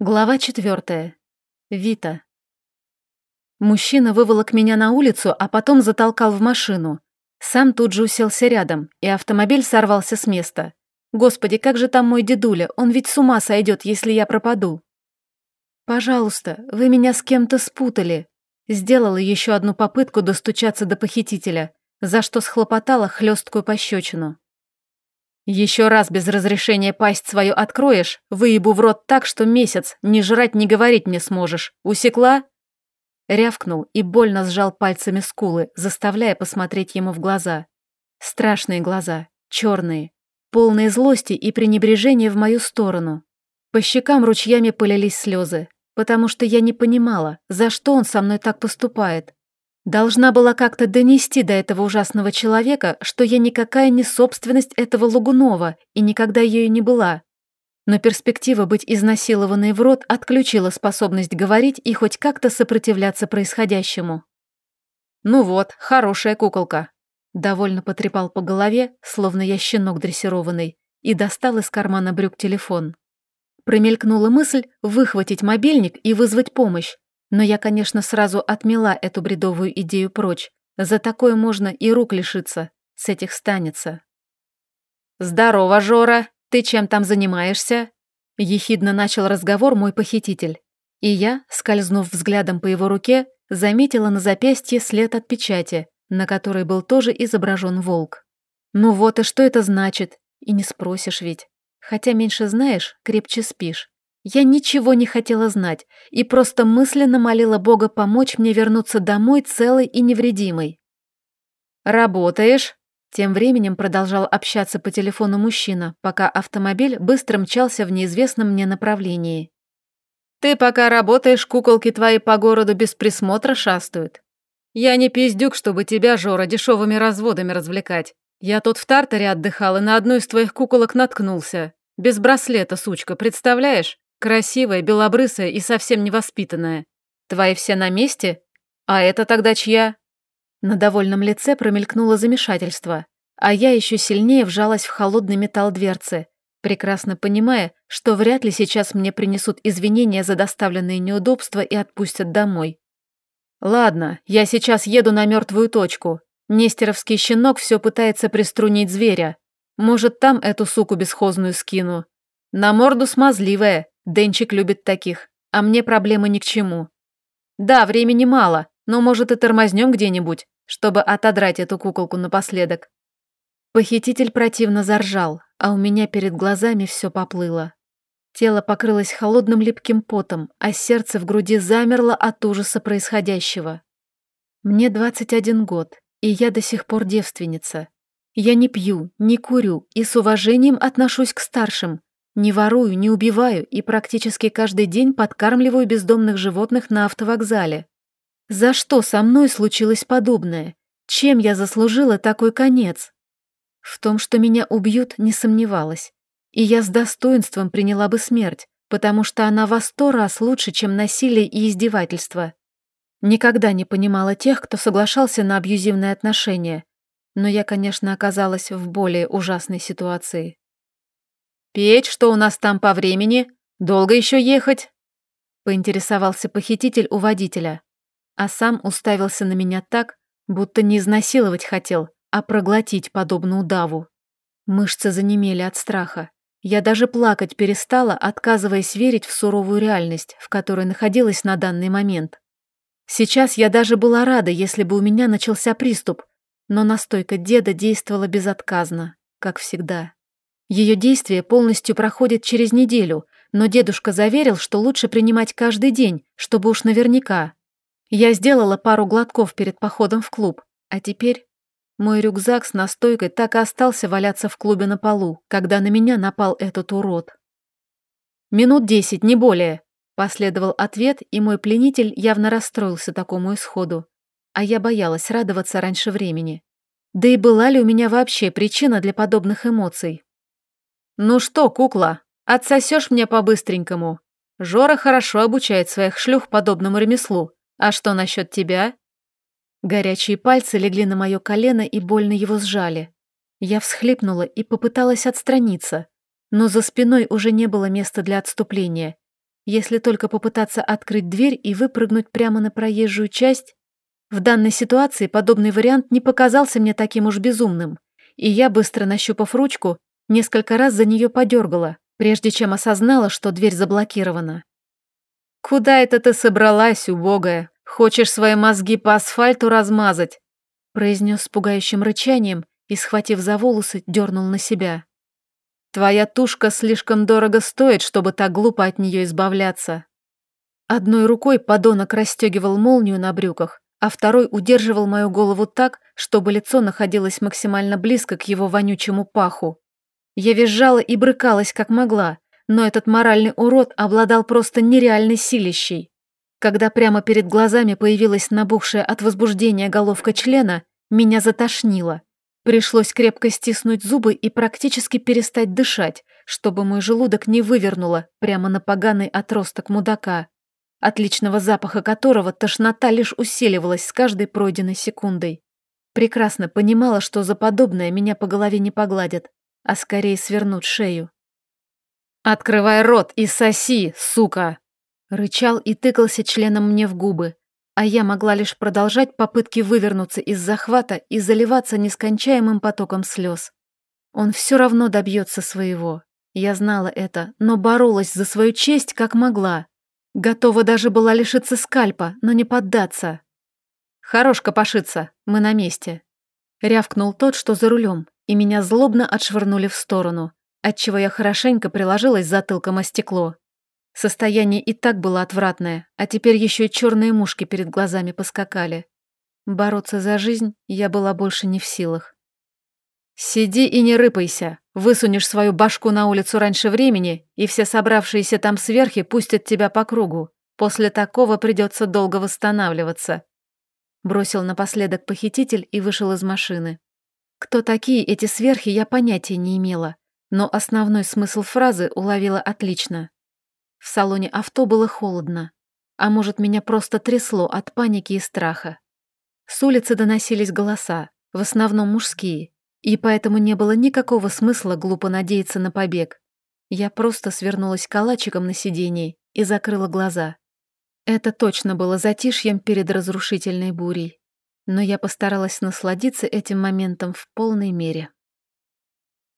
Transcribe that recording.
Глава четвертая. Вита. Мужчина выволок меня на улицу, а потом затолкал в машину. Сам тут же уселся рядом, и автомобиль сорвался с места. Господи, как же там мой дедуля, он ведь с ума сойдет, если я пропаду. Пожалуйста, вы меня с кем-то спутали. Сделала еще одну попытку достучаться до похитителя, за что схлопотала хлесткую пощечину. Еще раз без разрешения пасть свою откроешь, выебу в рот так, что месяц ни жрать, ни говорить не сможешь. Усекла?» Рявкнул и больно сжал пальцами скулы, заставляя посмотреть ему в глаза. Страшные глаза, черные, полные злости и пренебрежения в мою сторону. По щекам ручьями полились слезы, потому что я не понимала, за что он со мной так поступает. Должна была как-то донести до этого ужасного человека, что я никакая не собственность этого Лугунова и никогда ею не была. Но перспектива быть изнасилованной в рот отключила способность говорить и хоть как-то сопротивляться происходящему. «Ну вот, хорошая куколка», — довольно потрепал по голове, словно я щенок дрессированный, и достал из кармана брюк телефон. Промелькнула мысль выхватить мобильник и вызвать помощь, но я, конечно, сразу отмела эту бредовую идею прочь. За такое можно и рук лишиться. С этих станется. «Здорово, Жора! Ты чем там занимаешься?» Ехидно начал разговор мой похититель. И я, скользнув взглядом по его руке, заметила на запястье след от печати, на которой был тоже изображен волк. Ну вот и что это значит? И не спросишь ведь. Хотя меньше знаешь, крепче спишь. Я ничего не хотела знать и просто мысленно молила Бога помочь мне вернуться домой целой и невредимой. «Работаешь?» Тем временем продолжал общаться по телефону мужчина, пока автомобиль быстро мчался в неизвестном мне направлении. «Ты пока работаешь, куколки твои по городу без присмотра шастают. Я не пиздюк, чтобы тебя, Жора, дешевыми разводами развлекать. Я тут в Тартаре отдыхал и на одну из твоих куколок наткнулся. Без браслета, сучка, представляешь? Красивая, белобрысая и совсем невоспитанная. Твои все на месте? А это тогда чья?» На довольном лице промелькнуло замешательство, а я еще сильнее вжалась в холодный металл дверцы, прекрасно понимая, что вряд ли сейчас мне принесут извинения за доставленные неудобства и отпустят домой. «Ладно, я сейчас еду на мертвую точку. Нестеровский щенок все пытается приструнить зверя. Может, там эту суку бесхозную скину. На морду смазливая, Денчик любит таких, а мне проблемы ни к чему. Да, времени мало, но может и тормознем где-нибудь, чтобы отодрать эту куколку напоследок. Похититель противно заржал, а у меня перед глазами все поплыло. Тело покрылось холодным липким потом, а сердце в груди замерло от ужаса происходящего. Мне 21 год, и я до сих пор девственница. Я не пью, не курю и с уважением отношусь к старшим, не ворую, не убиваю и практически каждый день подкармливаю бездомных животных на автовокзале. За что со мной случилось подобное? Чем я заслужила такой конец? В том, что меня убьют, не сомневалась. И я с достоинством приняла бы смерть, потому что она во сто раз лучше, чем насилие и издевательство. Никогда не понимала тех, кто соглашался на абьюзивные отношения, но я, конечно, оказалась в более ужасной ситуации. «Петь, что у нас там по времени? Долго еще ехать?» Поинтересовался похититель у водителя, а сам уставился на меня так, будто не изнасиловать хотел, а проглотить подобно удаву. Мышцы занемели от страха. Я даже плакать перестала, отказываясь верить в суровую реальность, в которой находилась на данный момент. Сейчас я даже была рада, если бы у меня начался приступ, но настойка деда действовала безотказно, как всегда. Ее действие полностью проходит через неделю, но дедушка заверил, что лучше принимать каждый день, чтобы уж наверняка. Я сделала пару глотков перед походом в клуб, а теперь мой рюкзак с настойкой так и остался валяться в клубе на полу, когда на меня напал этот урод. «Минут десять, не более», — последовал ответ, и мой пленитель явно расстроился такому исходу. А я боялась радоваться раньше времени. Да и была ли у меня вообще причина для подобных эмоций? «Ну что, кукла, отсосешь мне по-быстренькому? Жора хорошо обучает своих шлюх подобному ремеслу. А что насчет тебя?» Горячие пальцы легли на мое колено и больно его сжали. Я всхлипнула и попыталась отстраниться, но за спиной уже не было места для отступления. если только попытаться открыть дверь и выпрыгнуть прямо на проезжую часть. В данной ситуации подобный вариант не показался мне таким уж безумным, и я, быстро нащупав ручку, несколько раз за нее подергала, прежде чем осознала, что дверь заблокирована. «Куда это ты собралась, убогая? Хочешь свои мозги по асфальту размазать?» произнес с пугающим рычанием и, схватив за волосы, дернул на себя. «Твоя тушка слишком дорого стоит, чтобы так глупо от нее избавляться». Одной рукой подонок расстегивал молнию на брюках, а второй удерживал мою голову так, чтобы лицо находилось максимально близко к его вонючему паху. Я визжала и брыкалась как могла, но этот моральный урод обладал просто нереальной силищей. Когда прямо перед глазами появилась набухшая от возбуждения головка члена, меня затошнило. Пришлось крепко стиснуть зубы и практически перестать дышать, чтобы мой желудок не вывернуло прямо на поганый отросток мудака, отличного запаха которого тошнота лишь усиливалась с каждой пройденной секундой. Прекрасно понимала, что за подобное меня по голове не погладят, а скорее свернут шею. «Открывай рот и соси, сука!» Рычал и тыкался членом мне в губы, а я могла лишь продолжать попытки вывернуться из захвата и заливаться нескончаемым потоком слез. Он все равно добьется своего. Я знала это, но боролась за свою честь как могла. Готова даже была лишиться скальпа, но не поддаться. «Хорош копошиться, мы на месте», — рявкнул тот, что за рулем, и меня злобно отшвырнули в сторону отчего я хорошенько приложилась затылком о стекло. Состояние и так было отвратное, а теперь еще и черные мушки перед глазами поскакали. Бороться за жизнь я была больше не в силах. «Сиди и не рыпайся. Высунешь свою башку на улицу раньше времени, и все собравшиеся там сверхи пустят тебя по кругу. После такого придется долго восстанавливаться». Бросил напоследок похититель и вышел из машины. Кто такие эти сверхи, я понятия не имела но основной смысл фразы уловила отлично. В салоне авто было холодно, а может, меня просто трясло от паники и страха. С улицы доносились голоса, в основном мужские, и поэтому не было никакого смысла глупо надеяться на побег. Я просто свернулась калачиком на сиденье и закрыла глаза. Это точно было затишьем перед разрушительной бурей, но я постаралась насладиться этим моментом в полной мере.